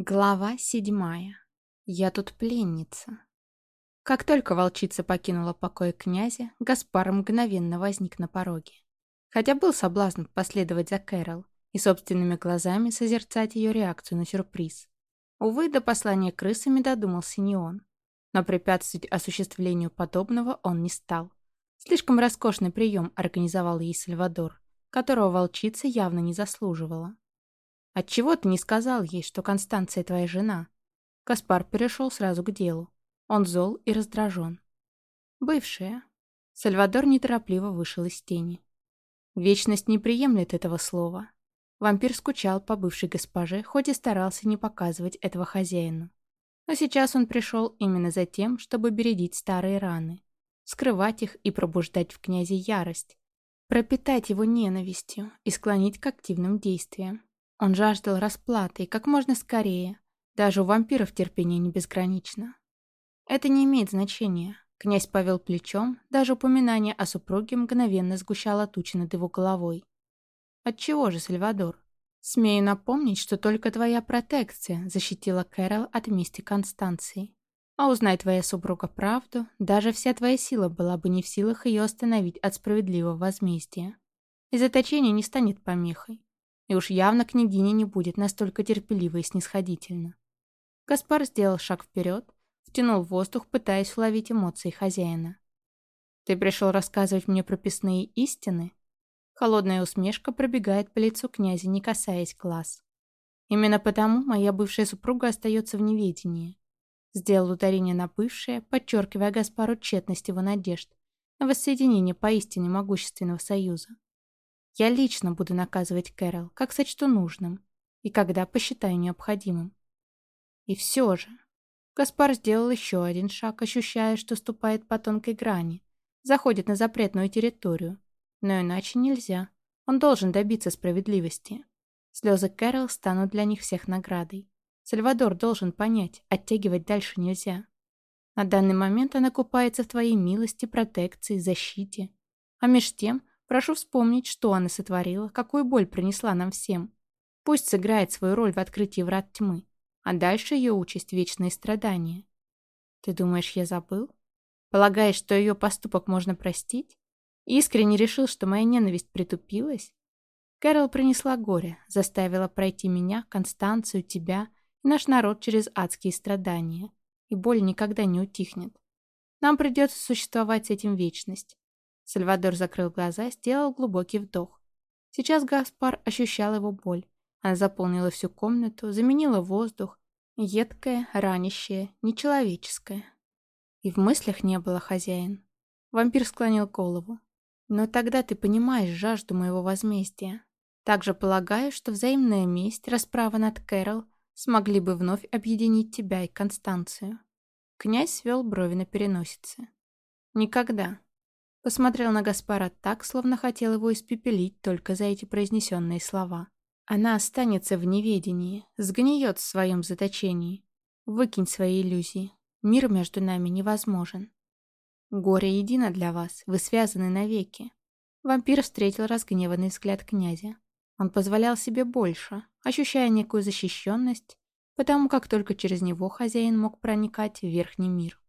Глава седьмая. Я тут пленница. Как только волчица покинула покой князя, Гаспар мгновенно возник на пороге. Хотя был соблазн последовать за Кэрол и собственными глазами созерцать ее реакцию на сюрприз. Увы, до послания крысами додумался не он. Но препятствовать осуществлению подобного он не стал. Слишком роскошный прием организовал ей Сальвадор, которого волчица явно не заслуживала. Отчего ты не сказал ей, что Констанция твоя жена? Каспар перешел сразу к делу. Он зол и раздражен. Бывшая. Сальвадор неторопливо вышел из тени. Вечность не приемлет этого слова. Вампир скучал по бывшей госпоже, хоть и старался не показывать этого хозяину. Но сейчас он пришел именно за тем, чтобы бередить старые раны, скрывать их и пробуждать в князе ярость, пропитать его ненавистью и склонить к активным действиям. Он жаждал расплаты и как можно скорее. Даже у вампиров терпение не безгранично. Это не имеет значения. Князь повел плечом, даже упоминание о супруге мгновенно сгущало тучи над его головой. Отчего же, Сальвадор? Смею напомнить, что только твоя протекция защитила Кэрол от мести Констанции. А узнай твоя супруга правду, даже вся твоя сила была бы не в силах ее остановить от справедливого возмездия. И заточение не станет помехой. И уж явно княгиня не будет настолько терпелива и снисходительна. Гаспар сделал шаг вперед, втянул воздух, пытаясь уловить эмоции хозяина. «Ты пришел рассказывать мне прописные истины?» Холодная усмешка пробегает по лицу князя, не касаясь глаз. «Именно потому моя бывшая супруга остается в неведении». Сделал ударение на бывшее, подчеркивая Гаспару тщетность его надежд на воссоединение поистине могущественного союза. Я лично буду наказывать Кэрол, как сочту нужным, и когда посчитаю необходимым. И все же... Гаспар сделал еще один шаг, ощущая, что ступает по тонкой грани, заходит на запретную территорию. Но иначе нельзя. Он должен добиться справедливости. Слезы Кэрол станут для них всех наградой. Сальвадор должен понять, оттягивать дальше нельзя. На данный момент она купается в твоей милости, протекции, защите. А меж тем Прошу вспомнить, что она сотворила, какую боль принесла нам всем. Пусть сыграет свою роль в открытии врат тьмы, а дальше ее участь — вечные страдания. Ты думаешь, я забыл? Полагаешь, что ее поступок можно простить? Искренне решил, что моя ненависть притупилась? Кэрол принесла горе, заставила пройти меня, Констанцию, тебя и наш народ через адские страдания. И боль никогда не утихнет. Нам придется существовать с этим вечность. Сальвадор закрыл глаза, сделал глубокий вдох. Сейчас Гаспар ощущал его боль. Она заполнила всю комнату, заменила воздух. Едкое, ранящее, нечеловеческое. И в мыслях не было хозяин. Вампир склонил голову. Но тогда ты понимаешь жажду моего возмездия. Также полагаю, что взаимная месть, расправа над Кэрол смогли бы вновь объединить тебя и Констанцию. Князь свел брови на переносице. Никогда. Посмотрел на Гаспара так, словно хотел его испепелить только за эти произнесенные слова. Она останется в неведении, сгниет в своем заточении. Выкинь свои иллюзии. Мир между нами невозможен. Горе едино для вас, вы связаны навеки. Вампир встретил разгневанный взгляд князя. Он позволял себе больше, ощущая некую защищенность, потому как только через него хозяин мог проникать в верхний мир.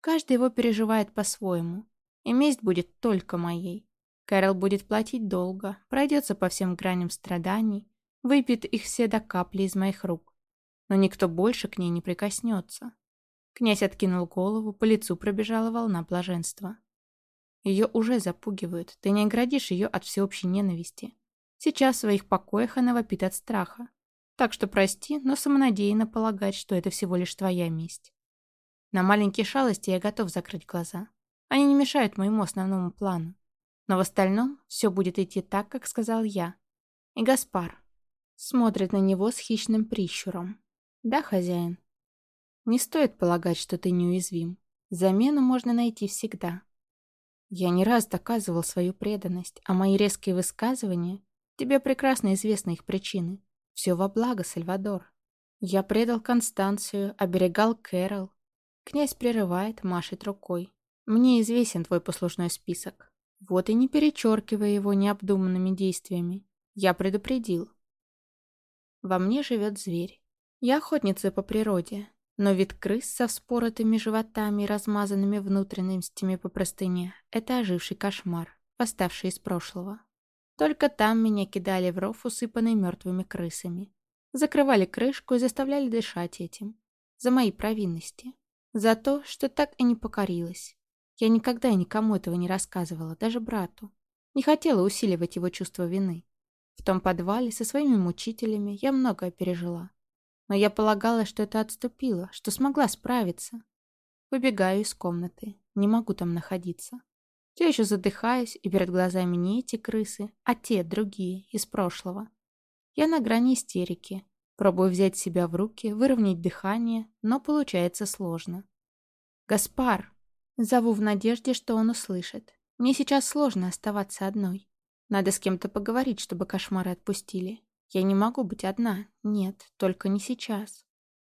Каждый его переживает по-своему, и месть будет только моей. Кэрол будет платить долго, пройдется по всем граням страданий, выпьет их все до капли из моих рук. Но никто больше к ней не прикоснется. Князь откинул голову, по лицу пробежала волна блаженства. Ее уже запугивают, ты не оградишь ее от всеобщей ненависти. Сейчас в своих покоях она вопит от страха. Так что прости, но самонадеянно полагать, что это всего лишь твоя месть. На маленькие шалости я готов закрыть глаза. Они не мешают моему основному плану. Но в остальном все будет идти так, как сказал я. И Гаспар смотрит на него с хищным прищуром. Да, хозяин? Не стоит полагать, что ты неуязвим. Замену можно найти всегда. Я не раз доказывал свою преданность, а мои резкие высказывания... Тебе прекрасно известны их причины. Все во благо, Сальвадор. Я предал Констанцию, оберегал Кэрол. Князь прерывает, машет рукой. Мне известен твой послужной список. Вот и не перечеркивай его необдуманными действиями. Я предупредил. Во мне живет зверь. Я охотница по природе, но вид крыс со вспоротыми животами и размазанными внутренностями по простыне — это оживший кошмар, восставший из прошлого. Только там меня кидали в ров, усыпанный мертвыми крысами. Закрывали крышку и заставляли дышать этим. За мои провинности. За то, что так и не покорилась. Я никогда никому этого не рассказывала, даже брату. Не хотела усиливать его чувство вины. В том подвале со своими мучителями я многое пережила. Но я полагала, что это отступило, что смогла справиться. Выбегаю из комнаты. Не могу там находиться. Все еще задыхаюсь, и перед глазами не эти крысы, а те, другие, из прошлого. Я на грани истерики. Пробую взять себя в руки, выровнять дыхание, но получается сложно. «Гаспар!» Зову в надежде, что он услышит. Мне сейчас сложно оставаться одной. Надо с кем-то поговорить, чтобы кошмары отпустили. Я не могу быть одна. Нет, только не сейчас.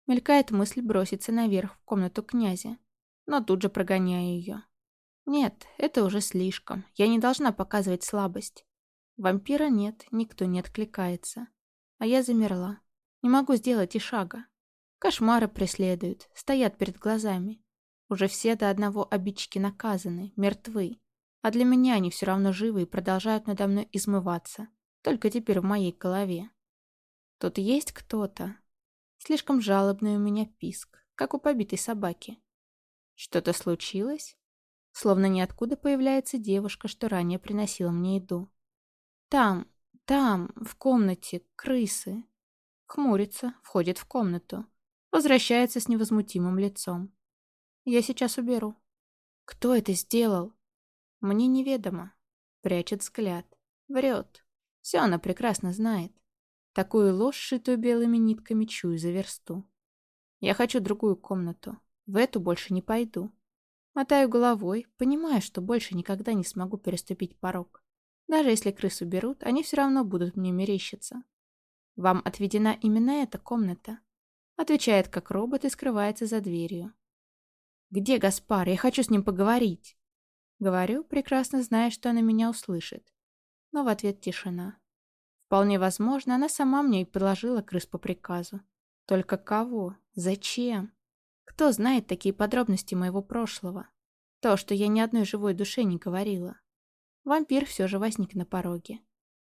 Мелькает мысль броситься наверх в комнату князя. Но тут же прогоняю ее. Нет, это уже слишком. Я не должна показывать слабость. Вампира нет, никто не откликается. А я замерла. Не могу сделать и шага. Кошмары преследуют, стоят перед глазами. Уже все до одного обидчики наказаны, мертвы. А для меня они все равно живы и продолжают надо мной измываться. Только теперь в моей голове. Тут есть кто-то. Слишком жалобный у меня писк, как у побитой собаки. Что-то случилось? Словно ниоткуда появляется девушка, что ранее приносила мне еду. Там, там, в комнате, крысы. Хмурится, входит в комнату. Возвращается с невозмутимым лицом. Я сейчас уберу. Кто это сделал? Мне неведомо. Прячет взгляд. Врет. Все она прекрасно знает. Такую ложь, шитую белыми нитками, чую за версту. Я хочу другую комнату. В эту больше не пойду. Мотаю головой, понимая, что больше никогда не смогу переступить порог. Даже если крыс уберут, они все равно будут мне мерещиться. «Вам отведена именно эта комната», — отвечает как робот и скрывается за дверью. «Где Гаспар? Я хочу с ним поговорить». Говорю, прекрасно зная, что она меня услышит. Но в ответ тишина. Вполне возможно, она сама мне и предложила крыс по приказу. Только кого? Зачем? Кто знает такие подробности моего прошлого? То, что я ни одной живой душе не говорила. Вампир все же возник на пороге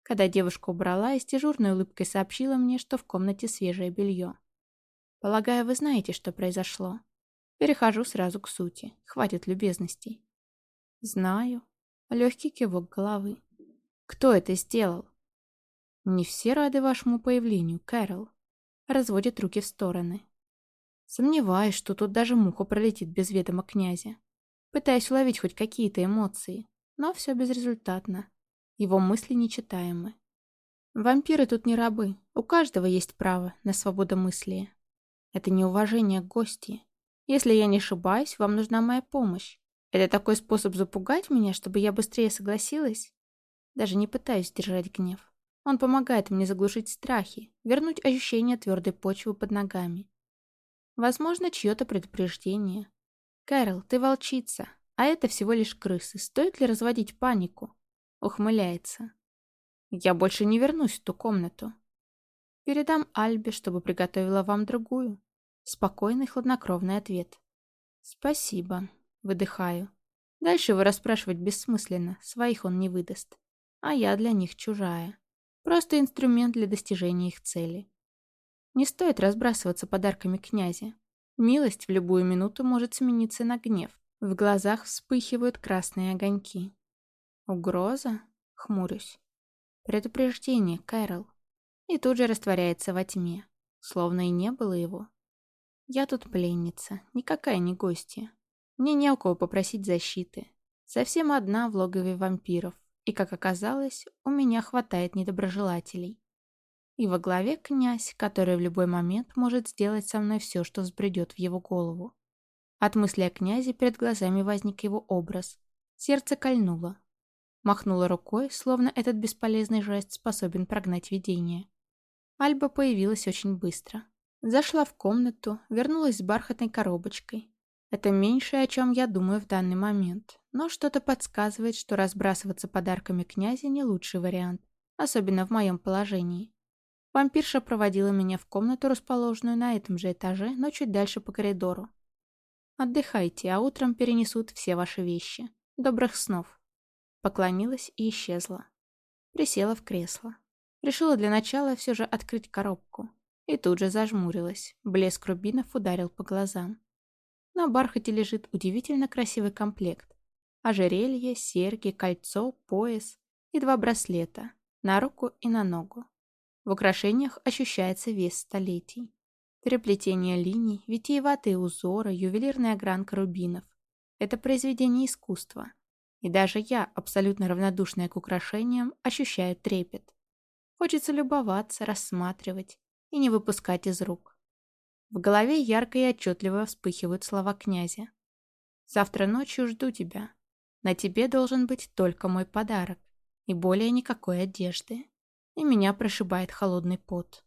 когда девушка убрала и с дежурной улыбкой сообщила мне, что в комнате свежее белье. Полагаю, вы знаете, что произошло. Перехожу сразу к сути. Хватит любезностей. Знаю. Легкий кивок головы. Кто это сделал? Не все рады вашему появлению, Кэрол. Разводит руки в стороны. Сомневаюсь, что тут даже муха пролетит без ведома князя. Пытаюсь уловить хоть какие-то эмоции, но все безрезультатно. Его мысли нечитаемы. Вампиры тут не рабы. У каждого есть право на свободомыслие. Это неуважение к гости. Если я не ошибаюсь, вам нужна моя помощь. Это такой способ запугать меня, чтобы я быстрее согласилась? Даже не пытаюсь держать гнев. Он помогает мне заглушить страхи, вернуть ощущение твердой почвы под ногами. Возможно, чье-то предупреждение. Кэрол, ты волчица, а это всего лишь крысы. Стоит ли разводить панику? Ухмыляется. Я больше не вернусь в ту комнату. Передам Альбе, чтобы приготовила вам другую. Спокойный, хладнокровный ответ. Спасибо. Выдыхаю. Дальше его расспрашивать бессмысленно, своих он не выдаст. А я для них чужая. Просто инструмент для достижения их цели. Не стоит разбрасываться подарками князя. Милость в любую минуту может смениться на гнев. В глазах вспыхивают красные огоньки. Угроза? Хмурюсь. Предупреждение, Кэрол. И тут же растворяется во тьме, словно и не было его. Я тут пленница, никакая не гостья. Мне не у кого попросить защиты. Совсем одна в логове вампиров. И, как оказалось, у меня хватает недоброжелателей. И во главе князь, который в любой момент может сделать со мной все, что взбредет в его голову. От мысли о князе перед глазами возник его образ. Сердце кольнуло, Махнула рукой, словно этот бесполезный жест способен прогнать видение. Альба появилась очень быстро. Зашла в комнату, вернулась с бархатной коробочкой. Это меньшее, о чем я думаю в данный момент. Но что-то подсказывает, что разбрасываться подарками князя не лучший вариант, особенно в моем положении. Вампирша проводила меня в комнату, расположенную на этом же этаже, но чуть дальше по коридору. «Отдыхайте, а утром перенесут все ваши вещи. Добрых снов». Поклонилась и исчезла. Присела в кресло. Решила для начала все же открыть коробку. И тут же зажмурилась. Блеск рубинов ударил по глазам. На бархате лежит удивительно красивый комплект. Ожерелье, серьги, кольцо, пояс и два браслета. На руку и на ногу. В украшениях ощущается вес столетий. Переплетение линий, витиеватые узоры, ювелирная огранка рубинов. Это произведение искусства. И даже я, абсолютно равнодушная к украшениям, ощущаю трепет. Хочется любоваться, рассматривать и не выпускать из рук. В голове ярко и отчетливо вспыхивают слова князя. «Завтра ночью жду тебя. На тебе должен быть только мой подарок и более никакой одежды» и меня прошибает холодный пот.